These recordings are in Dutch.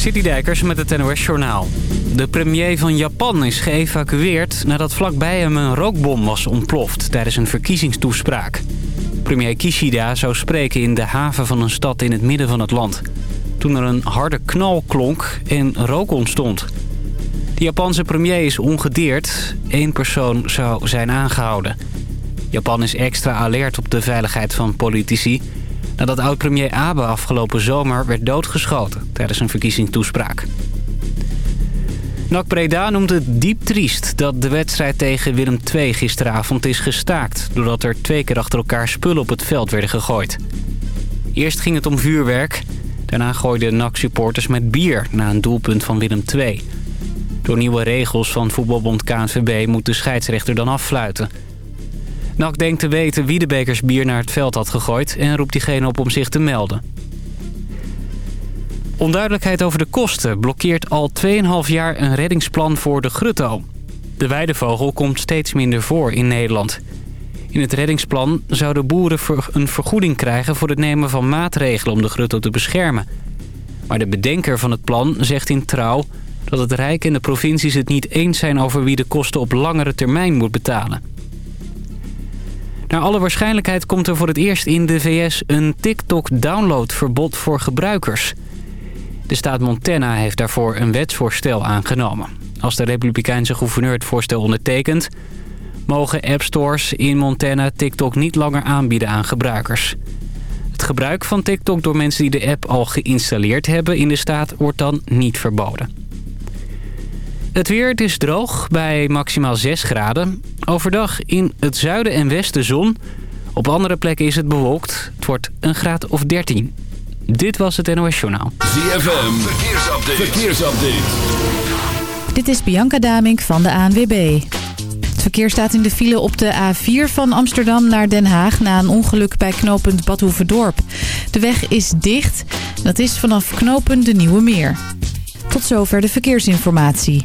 Citydijkers met het NOS Journaal. De premier van Japan is geëvacueerd nadat vlakbij hem een rookbom was ontploft tijdens een verkiezingstoespraak. Premier Kishida zou spreken in de haven van een stad in het midden van het land. Toen er een harde knal klonk en rook ontstond. De Japanse premier is ongedeerd. Eén persoon zou zijn aangehouden. Japan is extra alert op de veiligheid van politici... nadat oud-premier Abe afgelopen zomer werd doodgeschoten... tijdens een verkiezingstoespraak. NAC Breda noemt het diep triest dat de wedstrijd tegen Willem II gisteravond is gestaakt... doordat er twee keer achter elkaar spullen op het veld werden gegooid. Eerst ging het om vuurwerk. Daarna gooiden NAC-supporters met bier na een doelpunt van Willem II. Door nieuwe regels van voetbalbond KNVB moet de scheidsrechter dan affluiten... NAC denkt te weten wie de bekers bier naar het veld had gegooid... en roept diegene op om zich te melden. Onduidelijkheid over de kosten blokkeert al 2,5 jaar een reddingsplan voor de grutto. De weidevogel komt steeds minder voor in Nederland. In het reddingsplan zouden boeren een vergoeding krijgen... voor het nemen van maatregelen om de grutto te beschermen. Maar de bedenker van het plan zegt in Trouw... dat het Rijk en de provincies het niet eens zijn over wie de kosten op langere termijn moet betalen. Naar alle waarschijnlijkheid komt er voor het eerst in de VS een TikTok-downloadverbod voor gebruikers. De staat Montana heeft daarvoor een wetsvoorstel aangenomen. Als de republikeinse gouverneur het voorstel ondertekent... mogen appstores in Montana TikTok niet langer aanbieden aan gebruikers. Het gebruik van TikTok door mensen die de app al geïnstalleerd hebben in de staat wordt dan niet verboden. Het weer, het is droog bij maximaal 6 graden. Overdag in het zuiden en westen zon. Op andere plekken is het bewolkt. Het wordt een graad of 13. Dit was het NOS Journaal. ZFM, verkeersupdate. verkeersupdate. Dit is Bianca Damink van de ANWB. Het verkeer staat in de file op de A4 van Amsterdam naar Den Haag... na een ongeluk bij knooppunt Badhoevedorp. De weg is dicht. Dat is vanaf knooppunt de Nieuwe Meer. Tot zover de verkeersinformatie.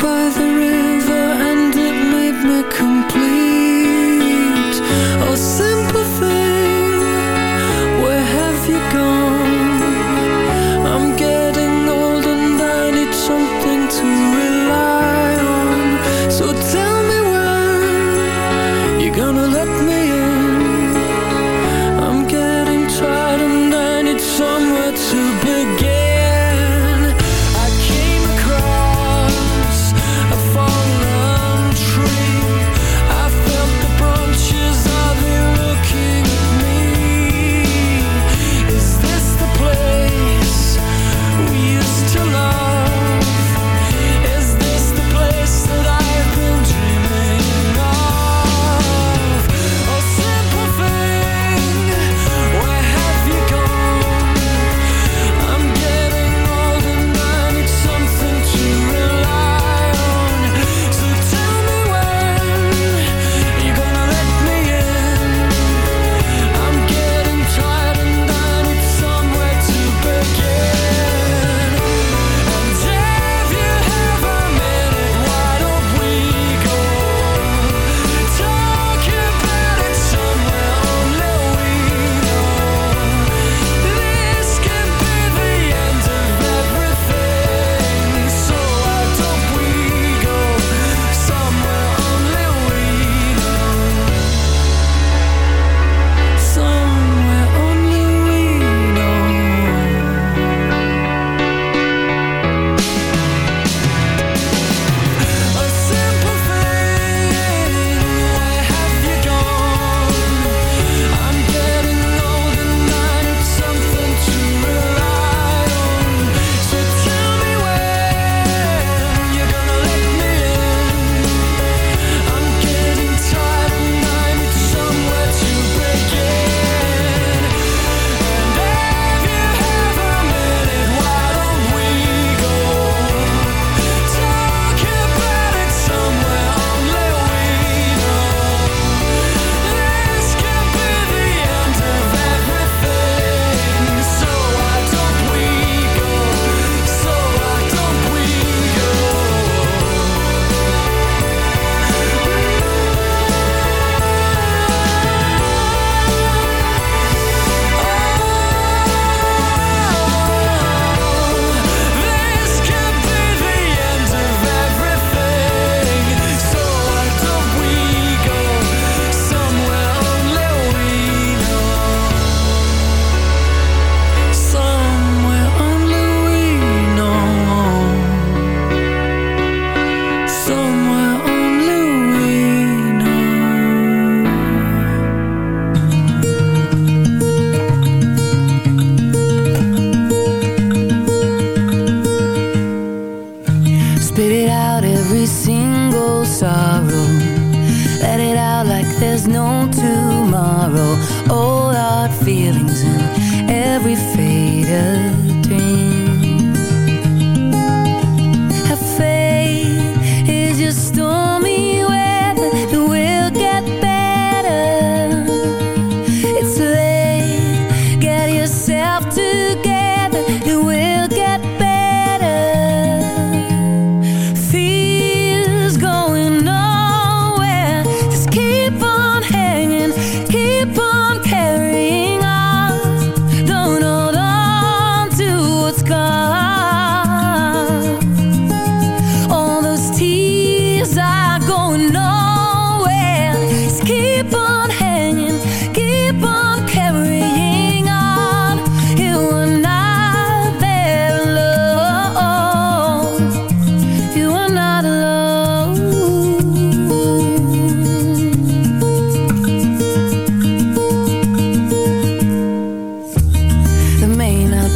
by the river.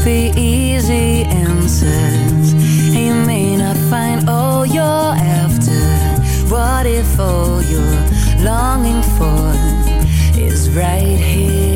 be easy answers. And you may not find all you're after. What if all you're longing for is right here?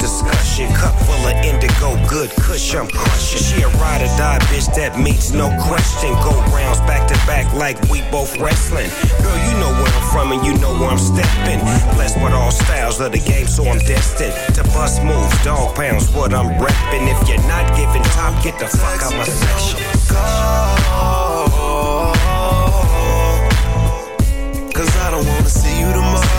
discussion. Cup full of indigo, good cush, I'm crushing. She a ride or die bitch, that meets no question. Go rounds back to back like we both wrestling. Girl, you know where I'm from and you know where I'm stepping. Blessed with all styles of the game, so I'm destined to bust moves, dog pounds, what I'm repping. If you're not giving top, get the fuck out my section. Cause I don't wanna see you tomorrow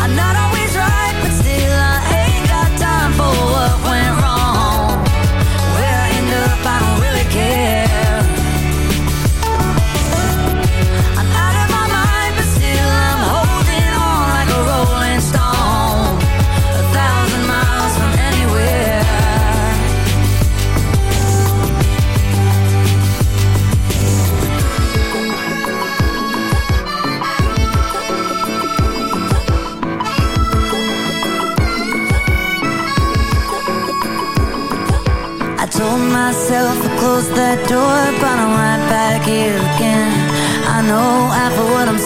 I'm not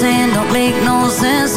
saying don't make no sense,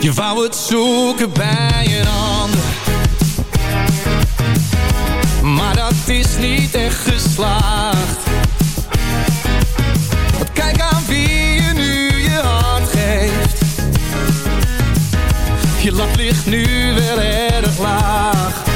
Je wou het zoeken bij een ander. Maar dat is niet echt geslaagd. Want kijk aan wie je nu je hart geeft. Je lat ligt nu wel erg laag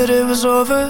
that it was over.